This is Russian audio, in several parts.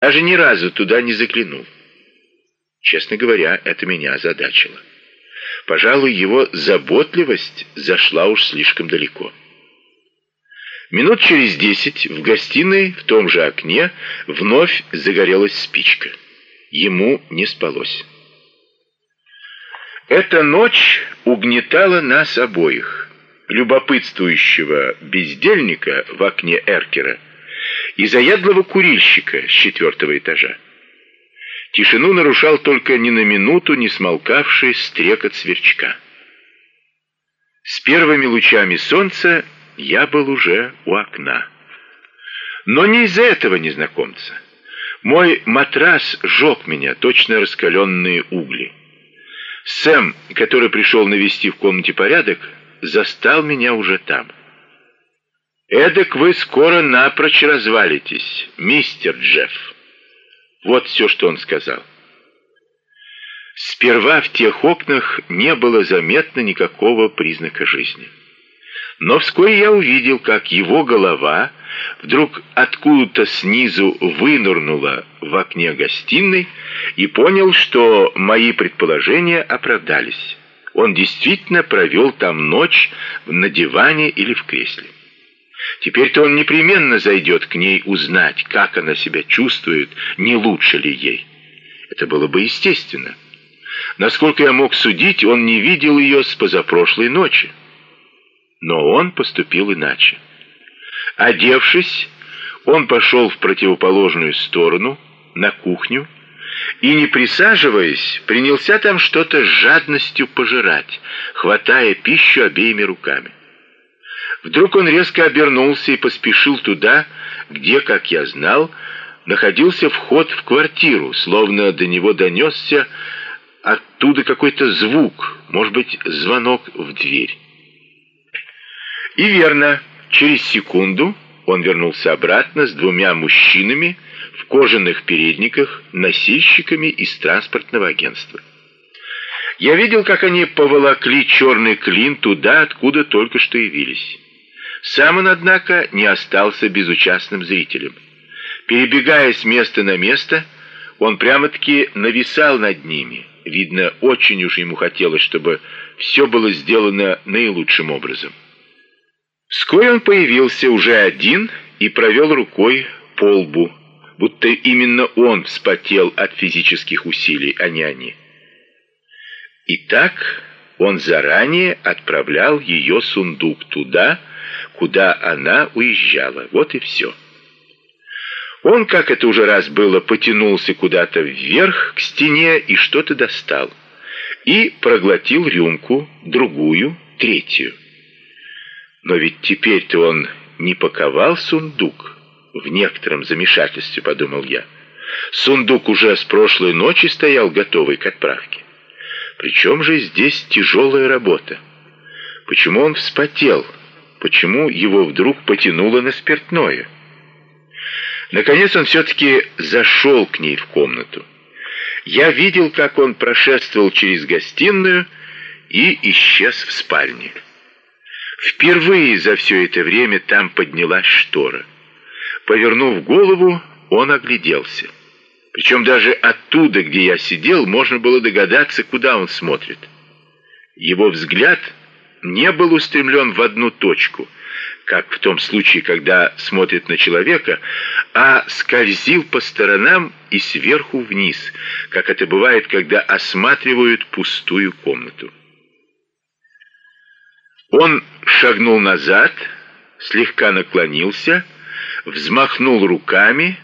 Даже ни разу туда не заглянул. Честно говоря, это меня озадачило. Пожалуй, его заботливость зашла уж слишком далеко. Минут через десять в гостиной в том же окне вновь загорелась спичка. Ему не спалось. Эта ночь угнетала нас обоих, любопытствующего бездельника в окне Эркера и заядлого курильщика с четвертого этажа. Тишину нарушал только ни на минуту не смолкавший стрекот сверчка. С первыми лучами солнца я был уже у окна. Но не из-за этого незнакомца. Мой матрас жег меня, точно раскаленные угли. Сэм, который пришел навести в комнате порядок, застал меня уже там. «Эдак вы скоро напрочь развалитесь, мистер Джефф». Вот все, что он сказал. Сперва в тех окнах не было заметно никакого признака жизни. Но вскоре я увидел, как его голова вдруг откуда-то снизу вынырнула в окне гостиной и понял, что мои предположения оправдались. Он действительно провел там ночь на диване или в кресле. Теперь-то он непременно зайдет к ней узнать, как она себя чувствует, не лучше ли ей. Это было бы естественно. Насколько я мог судить, он не видел ее с позапрошлой ночи. Но он поступил иначе. Одевшись, он пошел в противоположную сторону, на кухню, и, не присаживаясь, принялся там что-то с жадностью пожирать, хватая пищу обеими руками. Вдруг он резко обернулся и поспешил туда, где, как я знал, находился вход в квартиру, словно до него донесся оттуда какой-то звук, может быть, звонок в дверь. И верно, через секунду он вернулся обратно с двумя мужчинами в кожаных передниках, носильщиками из транспортного агентства. Я видел, как они поволокли черный клин туда, откуда только что явились. Сам он, однако, не остался безучастным зрителем. Перебегая с места на место, он прямо-таки нависал над ними. Видно, очень уж ему хотелось, чтобы все было сделано наилучшим образом. Вскоре он появился уже один и провел рукой по лбу, будто именно он вспотел от физических усилий, а не они. Итак, он заранее отправлял ее сундук туда, куда она уезжала. Вот и все. Он, как это уже раз было, потянулся куда-то вверх к стене и что-то достал. И проглотил рюмку, другую, третью. Но ведь теперь-то он не паковал сундук. В некотором замешательстве, подумал я. Сундук уже с прошлой ночи стоял готовый к отправке. Причем же здесь тяжелая работа? Почему он вспотел? Почему его вдруг потянуло на спиртное? Наконец он все-таки зашел к ней в комнату. Я видел, как он прошествовал через гостиную и исчез в спальне. Впервые за все это время там поднялась штора. Повернув голову, он огляделся. Причем даже оттуда, где я сидел, можно было догадаться, куда он смотрит. Его взгляд не был устремлен в одну точку, как в том случае, когда смотрит на человека, а скользил по сторонам и сверху вниз, как это бывает, когда осматривают пустую комнату. Он шагнул назад, слегка наклонился, взмахнул руками,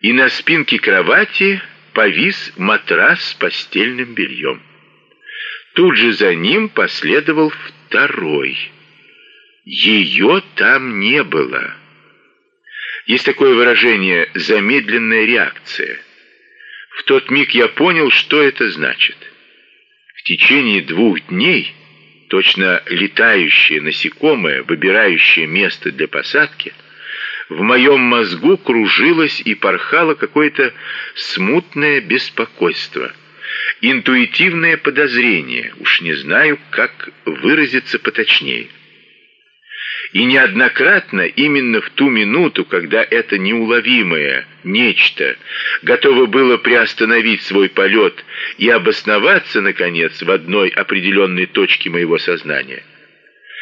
и на спинке кровати повис матрас с постельным бельем. Тут же за ним последовал второй. Ее там не было. Есть такое выражение «замедленная реакция». В тот миг я понял, что это значит. В течение двух дней точно летающее насекомое, выбирающее место для посадки, в моем мозгу кружилось и порхало какое-то смутное беспокойство, интуитивное подозрение, уж не знаю, как выразиться поточнее. И неоднократно именно в ту минуту, когда это неуловимое нечто готово было приостановить свой полет и обосноваться наконец в одной определенной точке моего сознания,